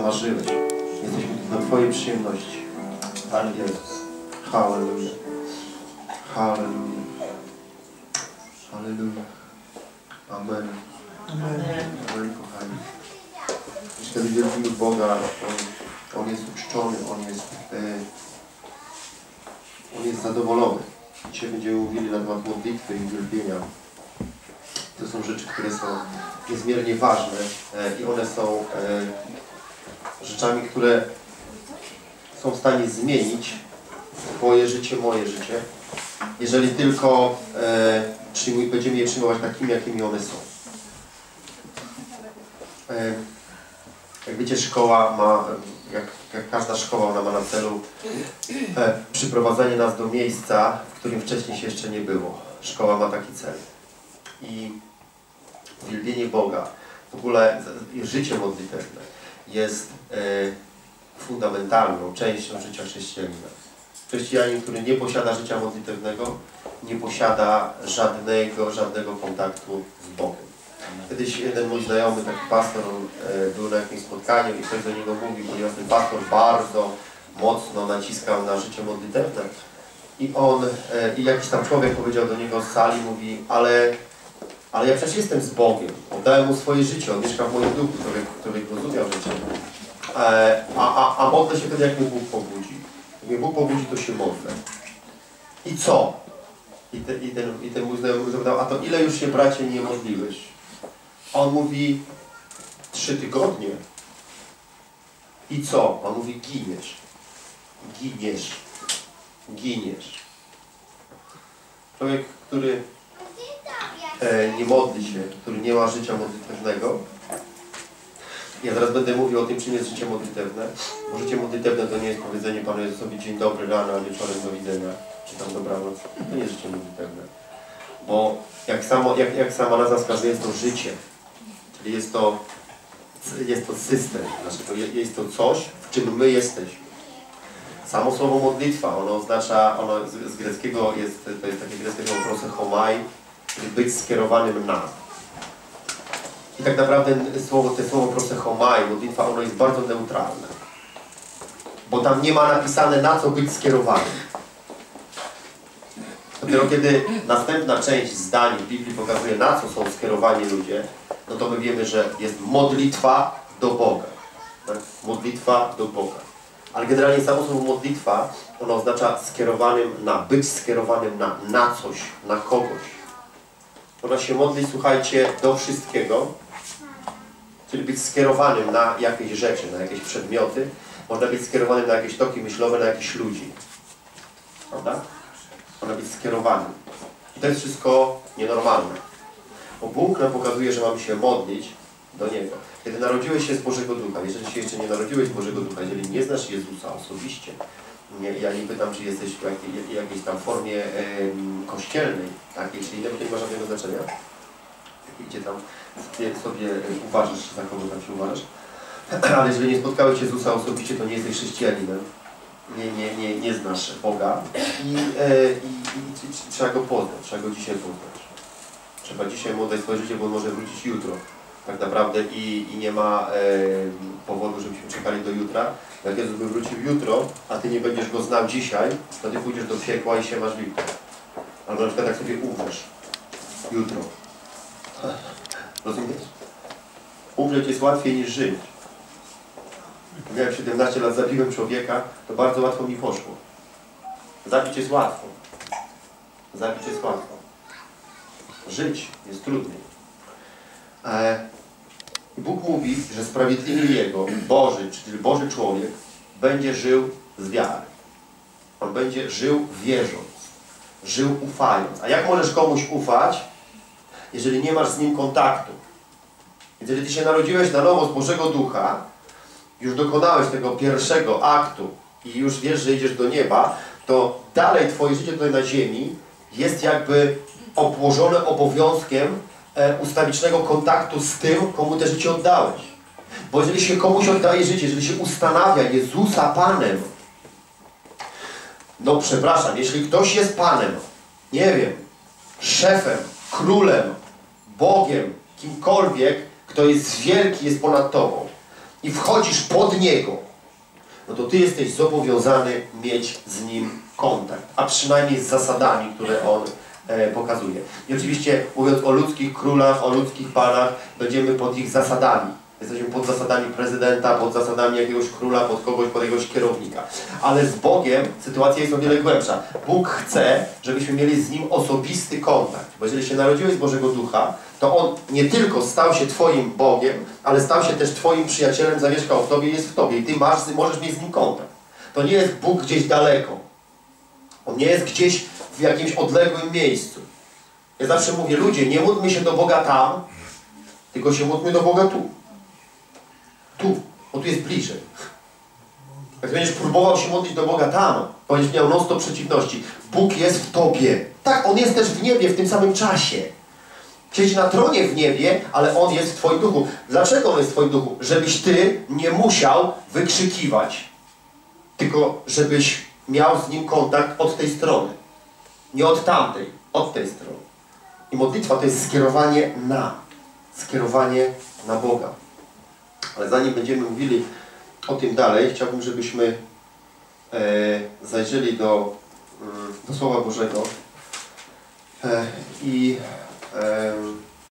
zamarzyłeś. Jesteśmy tu dla Twojej przyjemności. Pan Jezus. Halleluja. Halleluja. Halleluja. Amen. Amen, kochani. Jeśli kiedy wielbimy Boga, On, on jest uczczony, On jest, e, On jest zadowolony. Dzisiaj będziemy mówili na temat modlitwy i wielbienia. To są rzeczy, które są niezmiernie ważne e, i one są e, rzeczami, które są w stanie zmienić Twoje życie, moje życie, jeżeli tylko e, przyjmuj, będziemy je przyjmować takimi, jakimi one są. E, jak wiecie, szkoła ma, jak, jak każda szkoła, ona ma na celu e, przyprowadzenie nas do miejsca, w którym wcześniej się jeszcze nie było. Szkoła ma taki cel. I wielbienie Boga, w ogóle życie modlitewne jest e, fundamentalną częścią życia chrześcijanina. Chrześcijanin, który nie posiada życia modlitewnego, nie posiada żadnego, żadnego kontaktu z Bogiem. Kiedyś jeden mój znajomy, taki pastor, e, był na jakimś spotkaniu i ktoś do niego mówił, ponieważ ten pastor bardzo mocno naciskał na życie modlitewne. I on, e, i jakiś tam człowiek powiedział do niego z sali, mówi, ale, ale ja przecież jestem z Bogiem, oddałem mu swoje życie, on mieszka w moim duchu, człowiek, człowiek rozumiał rzeczy. E, a, a, a modlę się wtedy, jak mnie Bóg pobudzi. Jak mnie Bóg pobudzi, to się modlę. I co? I, te, i, ten, I ten mój znajomy zapytał, a to ile już się bracie nie modliłeś? A on mówi, trzy tygodnie. I co? On mówi, giniesz. Giniesz. Giniesz. Człowiek, który nie modli się, który nie ma życia modlitewnego. Ja zaraz będę mówił o tym, czym jest życie modlitewne. Bo życie modlitewne to nie jest powiedzenie Panu Jezusowi dzień dobry, rano, a wieczorem do widzenia, czy tam dobranoc. To nie jest życie modlitewne. Bo jak, samo, jak, jak sama nazwa wskazuje, jest to życie. Czyli jest to, jest to system, znaczy to je- jest to coś, w czym my jesteśmy. Samo słowo modlitwa, ono oznacza, ono z, z greckiego jest, to jest takie greckie słowo prosechomai, być skierowanym na. I tak naprawdę słowo, to słowo prosechomai, modlitwa, ono jest bardzo neutralne. Bo tam nie ma napisane na co być skierowanym. Dopiero kiedy następna część zdań w Biblii pokazuje na co są skierowani ludzie, no to my wiemy, że jest modlitwa do Boga. Tak? Modlitwa do Boga. Ale generalnie samo słowo modlitwa, ono oznacza skierowanym na, być skierowanym na, na coś, na kogoś. Można się modlić, słuchajcie, do wszystkiego, czyli być skierowanym na jakieś rzeczy, na jakieś przedmioty. Można być skierowanym na jakieś toki myślowe, na jakichś ludzi. Prawda? Można być skierowanym. I to jest wszystko nienormalne. Bo Bóg nam pokazuje, że mamy się modlić do Niego. Kiedy narodziłeś się z Bożego Ducha, jeżeli się jeszcze nie narodziłeś z Bożego Ducha, jeżeli nie znasz Jezusa osobiście, ja nie pytam, czy jesteś w jakiej, jakiejś tam formie kościelnej, takiej czy innej, bo to nie ma żadnego znaczenia. Gdzie tam sobie, uważasz, za kogo tam się uważasz. Ale jeżeli nie spotkałeś Jezusa osobiście, to nie jesteś chrześcijaninem. Nie, nie, nie, nie znasz Boga i, e, i, i, i trzeba Go poznać, trzeba Go dzisiaj poznać. Trzeba dzisiaj mu oddać swoje życie, bo on może wrócić jutro. Tak naprawdę i, i nie ma e, powodu, żebyśmy czekali do jutra. Jak Jezus by wrócił jutro, a Ty nie będziesz Go znał dzisiaj, to Ty pójdziesz do piekła i się masz jutro. Albo na przykład tak sobie umrzesz. Jutro. Rozumiesz? Umrzeć jest łatwiej niż żyć. Jak miałem 17 lat, zabiłem człowieka, to bardzo łatwo mi poszło. Zabić jest łatwo. Zabić jest łatwo. Żyć jest trudniej. E, Bóg mówi, że sprawiedliwy Jego, Boży, czyli Boży człowiek, będzie żył z wiary. On będzie żył wierząc, żył ufając. A jak możesz komuś ufać, jeżeli nie masz z nim kontaktu? Jeżeli Ty się narodziłeś na nowo z Bożego Ducha, już dokonałeś tego pierwszego aktu i już wiesz, że idziesz do nieba, to dalej Twoje życie tutaj na ziemi jest jakby obłożone obowiązkiem ustawicznego kontaktu z tym, komu te życie oddałeś. Bo jeżeli się komuś oddaje życie, jeżeli się ustanawia Jezusa Panem, no przepraszam, jeśli ktoś jest Panem, nie wiem, szefem, królem, Bogiem, kimkolwiek, kto jest wielki, jest ponad Tobą, i wchodzisz pod Niego, no to Ty jesteś zobowiązany mieć z Nim kontakt, a przynajmniej z zasadami, które On e, pokazuje. I oczywiście mówiąc o ludzkich królach, o ludzkich panach, będziemy pod ich zasadami. Jesteśmy pod zasadami prezydenta, pod zasadami jakiegoś króla, pod kogoś, pod jakiegoś kierownika. Ale z Bogiem sytuacja jest o wiele głębsza. Bóg chce, żebyśmy mieli z Nim osobisty kontakt. Bo jeżeli się narodziłeś z Bożego Ducha, to On nie tylko stał się Twoim Bogiem, ale stał się też Twoim przyjacielem, zamieszkał w Tobie jest w Tobie. I Ty masz, możesz mieć z Nim kontakt. To nie jest Bóg gdzieś daleko. On nie jest gdzieś w jakimś odległym miejscu. Ja zawsze mówię, ludzie, nie módlmy się do Boga tam, tylko się módlmy do Boga tu. Tu, bo tu jest bliżej. Jak będziesz próbował się modlić do Boga tam, będziesz miał non przeciwności. Bóg jest w Tobie. Tak, On jest też w niebie w tym samym czasie. Siedzi na tronie w niebie, ale On jest w Twoim duchu. Dlaczego On jest w Twoim duchu? Żebyś Ty nie musiał wykrzykiwać, tylko żebyś miał z Nim kontakt od tej strony. Nie od tamtej, od tej strony. I modlitwa to jest skierowanie na, skierowanie na Boga. Ale zanim będziemy mówili o tym dalej, chciałbym, żebyśmy e, zajrzeli do, mm, do Słowa Bożego e, i e,